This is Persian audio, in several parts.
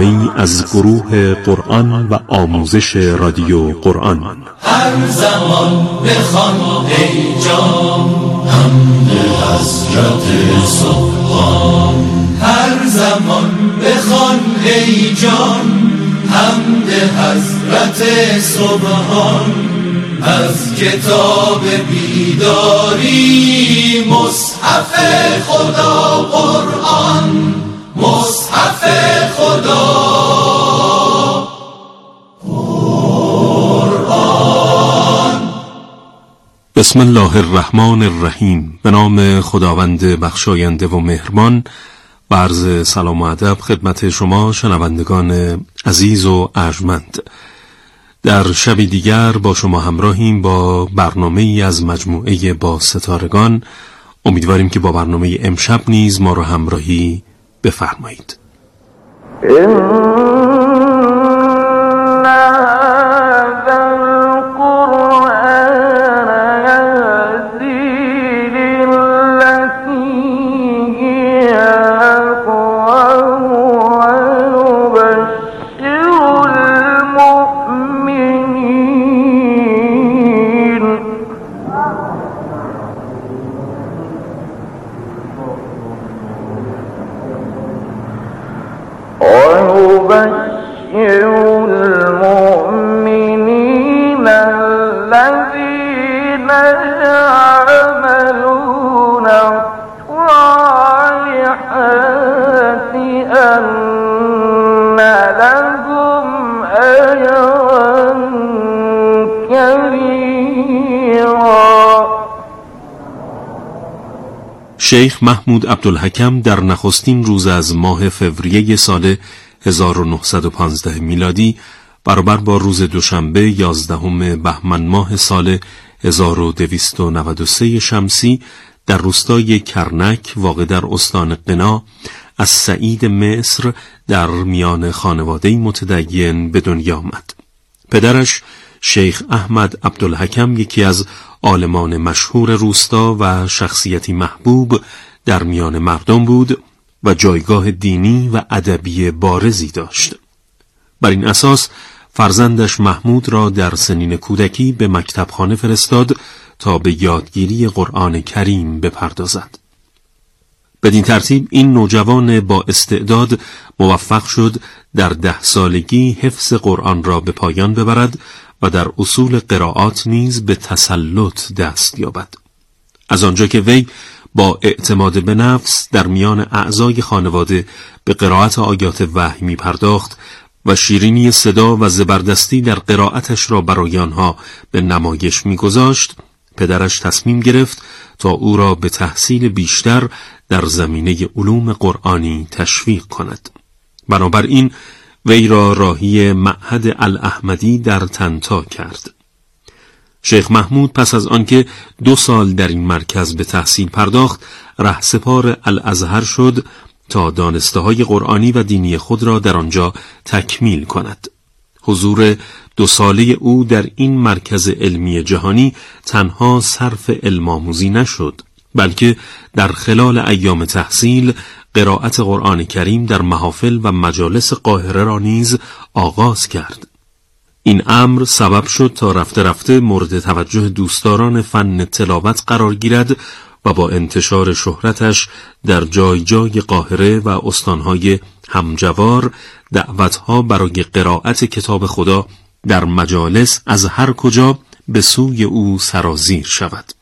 برنامه از گروه قرآن و آموزش رادیو قرآن. هر زمان بخوان ای جان حمد حضرت سبحان هر زمان بخوان ای جان حمد حضرت سبحان از کتاب بیداری مصحف خدا قرآن. مصحف خدا. بسم الله الرحمن الرحیم. به نام خداوند بخشاینده و مهربان و عرض سلام و ادب خدمت شما شنوندگان عزیز و ارجمند. در شبی دیگر با شما همراهیم با برنامه از مجموعه با ستارگان. امیدواریم که با برنامه امشب نیز ما را همراهی بفرمایید. شیخ محمود عبدالحکم در نخستین روز از ماه فوریه سال 1915 میلادی برابر با روز دوشنبه 11 بهمن ماه سال 1293 شمسی در روستای کرنک واقع در استان قنا از سعید مصر در میان خانواده متدین به دنیا آمد. پدرش شیخ احمد عبدالحکم یکی از عالمان مشهور روستا و شخصیتی محبوب در میان مردم بود و جایگاه دینی و ادبی بارزی داشت. بر این اساس فرزندش محمود را در سنین کودکی به مکتبخانه فرستاد تا به یادگیری قرآن کریم بپردازد. بدین ترتیب این نوجوان با استعداد موفق شد در ده سالگی حفظ قرآن را به پایان ببرد و در اصول قرائات نیز به تسلط دست یابد. از آنجا که وی با اعتماد به نفس در میان اعضای خانواده به قرائت آیات وحی می پرداخت و شیرینی صدا و زبردستی در قرائتش را برای آنها به نمایش میگذاشت پدرش تصمیم گرفت تا او را به تحصیل بیشتر در زمینه علوم قرآنی تشویق کند بنابراین وی را راهی معهد الاحمدی در تنتا کرد. شیخ محمود پس از آنکه دو سال در این مرکز به تحصیل پرداخت رهسپار الازهر شد تا دانسته های قرآنی و دینی خود را در آنجا تکمیل کند. حضور دو ساله او در این مرکز علمی جهانی تنها صرف علم آموزی نشد. بلکه در خلال ایام تحصیل قرائت قرآن کریم در محافل و مجالس قاهره را نیز آغاز کرد. این امر سبب شد تا رفته رفته مورد توجه دوستداران فن تلاوت قرار گیرد و با انتشار شهرتش در جای جای قاهره و استانهای همجوار دعوتها برای قرائت کتاب خدا در مجالس از هر کجا به سوی او سرازیر شود.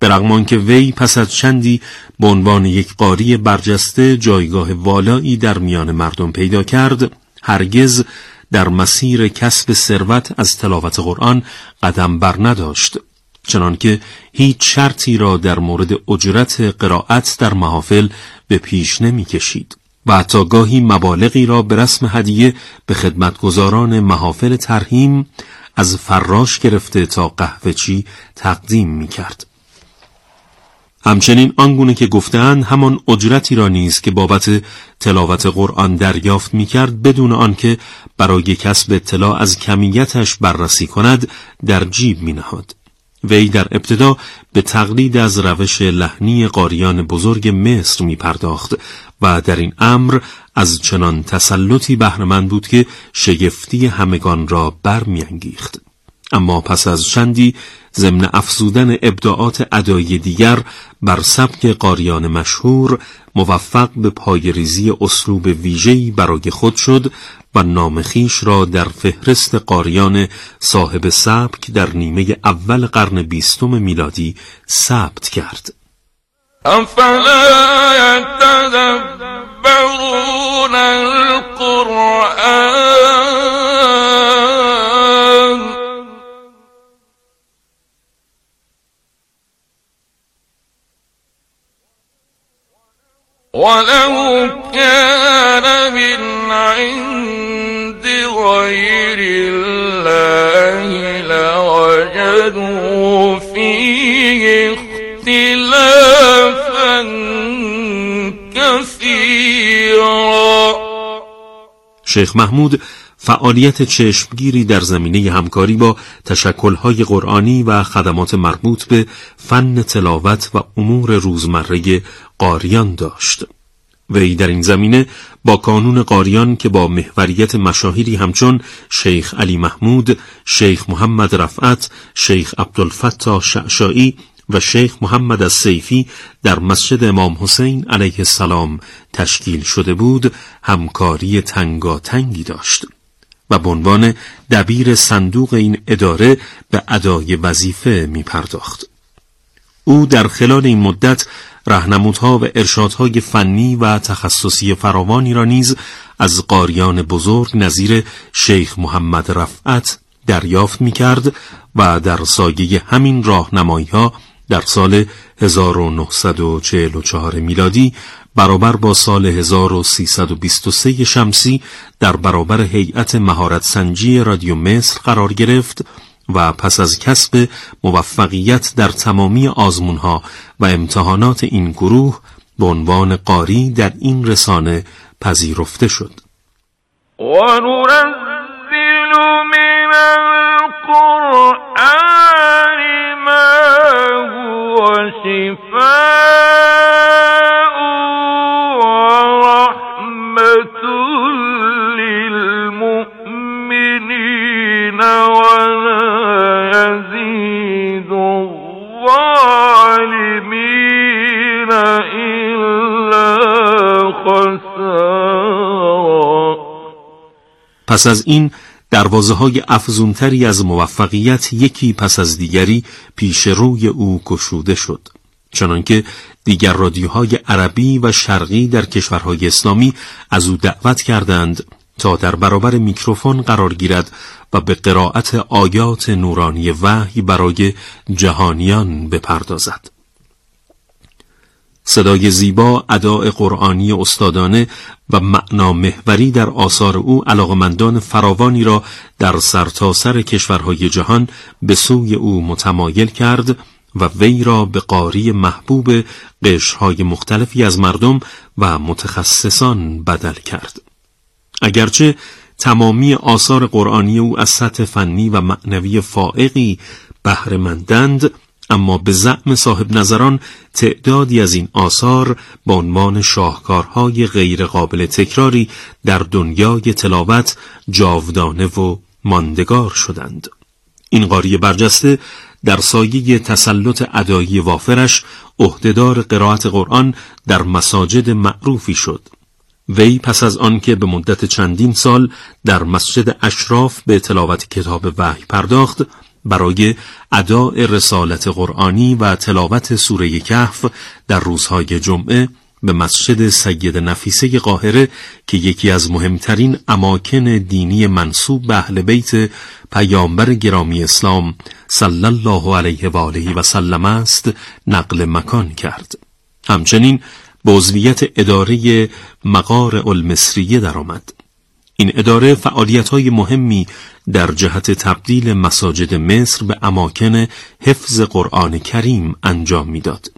برغم که وی پس از چندی به عنوان یک قاری برجسته جایگاه والایی در میان مردم پیدا کرد هرگز در مسیر کسب ثروت از تلاوت قرآن قدم بر نداشت چنانکه هیچ شرطی را در مورد اجرت قرائت در محافل به پیش نمی کشید و حتی گاهی مبالغی را به رسم هدیه به خدمتگزاران محافل ترهیم از فراش گرفته تا قهوهچی تقدیم می کرد. همچنین آنگونه که گفتند همان اجرتی را نیز که بابت تلاوت قرآن دریافت می کرد بدون آنکه برای کسب اطلاع از کمیتش بررسی کند در جیب می نهاد. وی در ابتدا به تقلید از روش لحنی قاریان بزرگ مصر می پرداخت و در این امر از چنان تسلطی بهرهمند بود که شگفتی همگان را برمیانگیخت. اما پس از چندی ضمن افزودن ابداعات ادایی دیگر بر سبک قاریان مشهور موفق به پایریزی اسلوب ویژه‌ای برای خود شد و نام خیش را در فهرست قاریان صاحب سبک در نیمه اول قرن بیستم میلادی ثبت کرد. ولو كان من عند غير الله لوجدوا فيه اختلافا كثيرا. شیخ محمود فعالیت چشمگیری در زمینه همکاری با تشکلهای قرآنی و خدمات مربوط به فن تلاوت و امور روزمره قاریان داشت. وی در این زمینه با کانون قاریان که با محوریت مشاهیری همچون شیخ علی محمود، شیخ محمد رفعت، شیخ عبدالفتاح شعشایی و شیخ محمد از سیفی در مسجد امام حسین علیه السلام تشکیل شده بود همکاری تنگاتنگی داشت و به عنوان دبیر صندوق این اداره به ادای وظیفه می پرداخت. او در خلال این مدت رهنمودها و ارشادهای فنی و تخصصی فراوانی را نیز از قاریان بزرگ نظیر شیخ محمد رفعت دریافت می کرد و در سایه همین راهنمایی ها در سال 1944 میلادی برابر با سال 1323 شمسی در برابر هیئت مهارت سنجی رادیو مصر قرار گرفت و پس از کسب موفقیت در تمامی آزمونها و امتحانات این گروه به عنوان قاری در این رسانه پذیرفته شد. من القرآن پس از این دروازه های افزونتری از موفقیت یکی پس از دیگری پیش روی او گشوده شد. چنانکه دیگر رادیوهای عربی و شرقی در کشورهای اسلامی از او دعوت کردند تا در برابر میکروفون قرار گیرد و به قرائت آیات نورانی وحی برای جهانیان بپردازد. صدای زیبا، اداء قرآنی استادانه و معنا محوری در آثار او علاقمندان فراوانی را در سرتاسر سر کشورهای جهان به سوی او متمایل کرد و وی را به قاری محبوب قشرهای مختلفی از مردم و متخصصان بدل کرد. اگرچه تمامی آثار قرآنی او از سطح فنی و معنوی فائقی بهرهمندند اما به زعم صاحب نظران تعدادی از این آثار با عنوان شاهکارهای غیرقابل تکراری در دنیای تلاوت جاودانه و ماندگار شدند. این قاری برجسته در سایه تسلط ادایی وافرش عهدهدار قرائت قرآن در مساجد معروفی شد. وی پس از آنکه به مدت چندین سال در مسجد اشراف به تلاوت کتاب وحی پرداخت برای اداء رسالت قرآنی و تلاوت سوره کهف در روزهای جمعه به مسجد سید نفیسه قاهره که یکی از مهمترین اماکن دینی منصوب به اهل بیت پیامبر گرامی اسلام صلی الله علیه و آله و سلم است نقل مکان کرد. همچنین به عضویت اداره مقار المصریه درآمد. این اداره فعالیت های مهمی در جهت تبدیل مساجد مصر به اماکن حفظ قرآن کریم انجام می‌داد.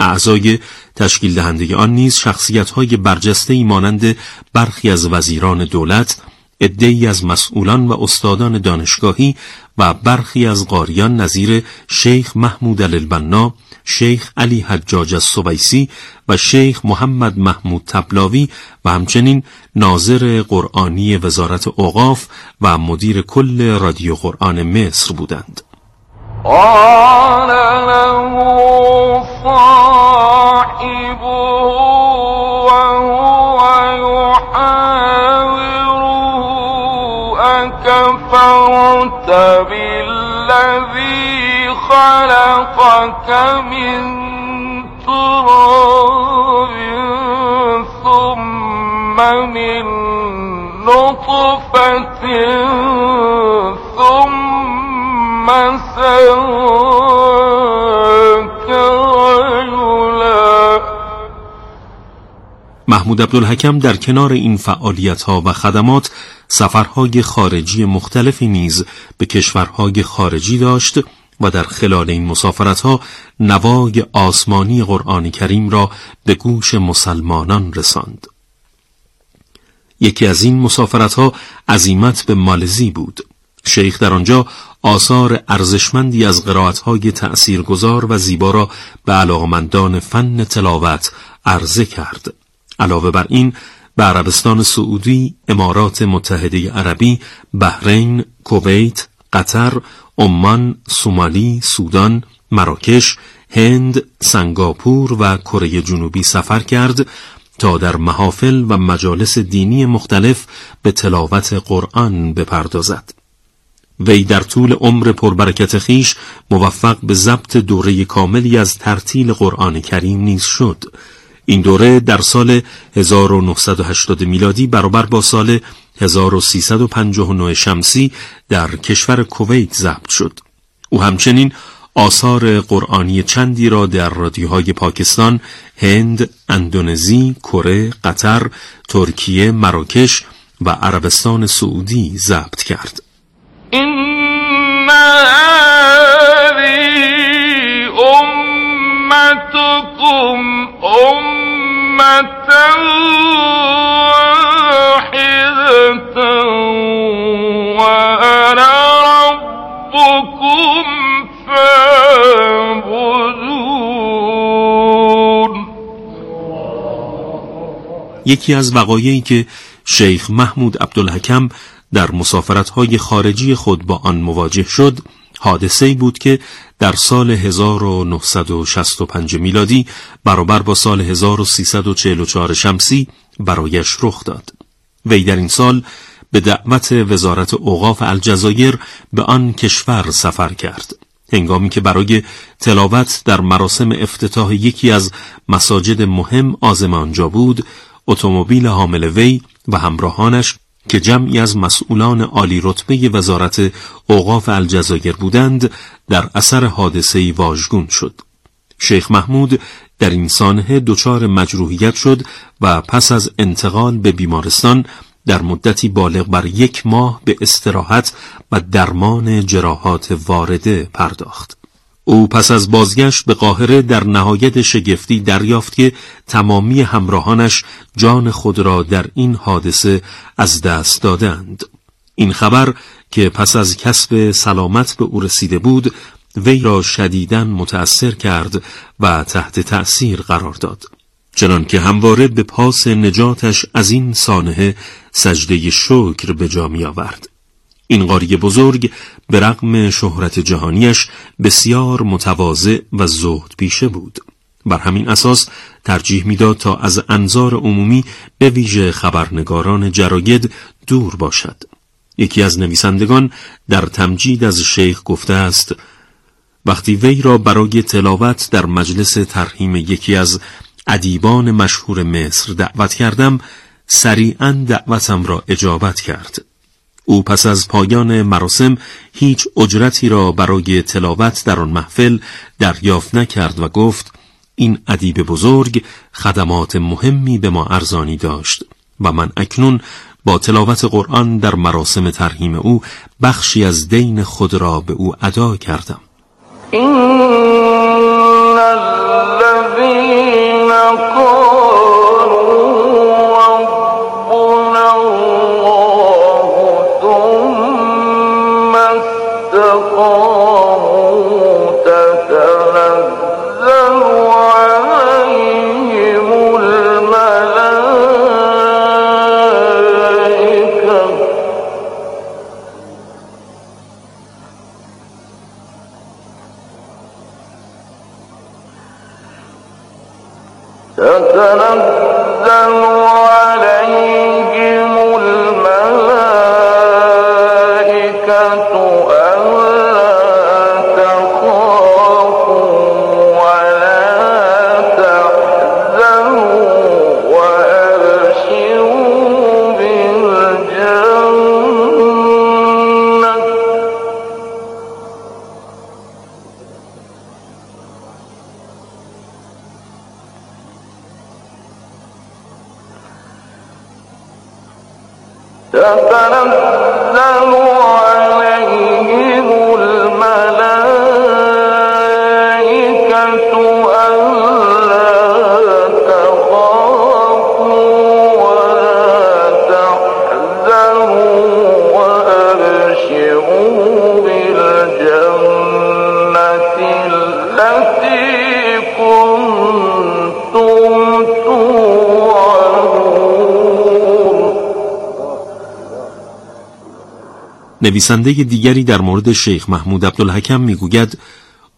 اعضای تشکیل دهنده آن نیز شخصیت های برجسته مانند برخی از وزیران دولت، عدهای از مسئولان و استادان دانشگاهی و برخی از قاریان نظیر شیخ محمود البنا، شیخ علی حجاج السویسی و شیخ محمد محمود تبلاوی و همچنین ناظر قرآنی وزارت اوقاف و مدیر کل رادیو قرآن مصر بودند. قال خلقك من تراب ثم من نطفة ثم سواك رجلا. محمود عبدالحکم در کنار این فعالیت ها و خدمات سفرهای خارجی مختلفی نیز به کشورهای خارجی داشت و در خلال این مسافرت ها نوای آسمانی قرآن کریم را به گوش مسلمانان رساند. یکی از این مسافرت ها عزیمت به مالزی بود. شیخ در آنجا آثار ارزشمندی از قرائت های تأثیرگذار و زیبا را به علاقمندان فن تلاوت عرضه کرد. علاوه بر این به عربستان سعودی، امارات متحده عربی، بحرین، کویت، قطر، عمان، سومالی، سودان، مراکش، هند، سنگاپور و کره جنوبی سفر کرد تا در محافل و مجالس دینی مختلف به تلاوت قرآن بپردازد. وی در طول عمر پربرکت خیش موفق به ضبط دوره کاملی از ترتیل قرآن کریم نیز شد. این دوره در سال 1980 میلادی برابر با سال 1359 شمسی در کشور کویت ضبط شد. او همچنین آثار قرآنی چندی را در رادیوهای پاکستان، هند، اندونزی، کره، قطر، ترکیه، مراکش و عربستان سعودی ضبط کرد. إن هذه یکی از وقایعی که شیخ محمود عبدالحکم در مسافرت‌های خارجی خود با آن مواجه شد حادثه بود که در سال 1965 میلادی برابر با سال 1344 شمسی برایش رخ داد. وی در این سال به دعوت وزارت اوقاف الجزایر به آن کشور سفر کرد هنگامی که برای تلاوت در مراسم افتتاح یکی از مساجد مهم آزم آنجا بود اتومبیل حامل وی و همراهانش که جمعی از مسئولان عالی رتبه وزارت اوقاف الجزایر بودند در اثر حادثه واژگون شد. شیخ محمود در این سانحه دچار مجروحیت شد و پس از انتقال به بیمارستان در مدتی بالغ بر یک ماه به استراحت و درمان جراحات وارده پرداخت. او پس از بازگشت به قاهره در نهایت شگفتی دریافت که تمامی همراهانش جان خود را در این حادثه از دست دادند. این خبر که پس از کسب سلامت به او رسیده بود وی را شدیداً متأثر کرد و تحت تأثیر قرار داد. چنان که همواره به پاس نجاتش از این سانحه سجده شکر به جا می آورد. این قاری بزرگ به رغم شهرت جهانیش بسیار متواضع و زهد پیشه بود بر همین اساس ترجیح می‌داد تا از انظار عمومی به ویژه خبرنگاران جراید دور باشد یکی از نویسندگان در تمجید از شیخ گفته است وقتی وی را برای تلاوت در مجلس ترحیم یکی از ادیبان مشهور مصر دعوت کردم سریعا دعوتم را اجابت کرد. او پس از پایان مراسم هیچ اجرتی را برای تلاوت در آن محفل دریافت نکرد و گفت این ادیب بزرگ خدمات مهمی به ما ارزانی داشت و من اکنون با تلاوت قرآن در مراسم ترحیم او بخشی از دین خود را به او ادا کردم. تقوى تتنزل عليه تتنزل عليهم نویسنده دیگری در مورد شیخ محمود عبدالحکم می‌گوید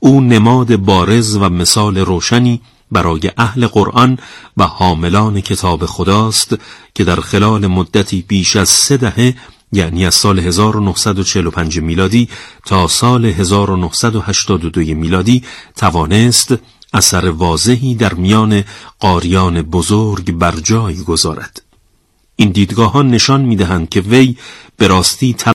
او نماد بارز و مثال روشنی برای اهل قرآن و حاملان کتاب خداست که در خلال مدتی بیش از سه دهه یعنی از سال 1945 میلادی تا سال 1982 میلادی توانست اثر واضحی در میان قاریان بزرگ بر جای گذارد. این دیدگاهان نشان می‌دهند که وی به راستی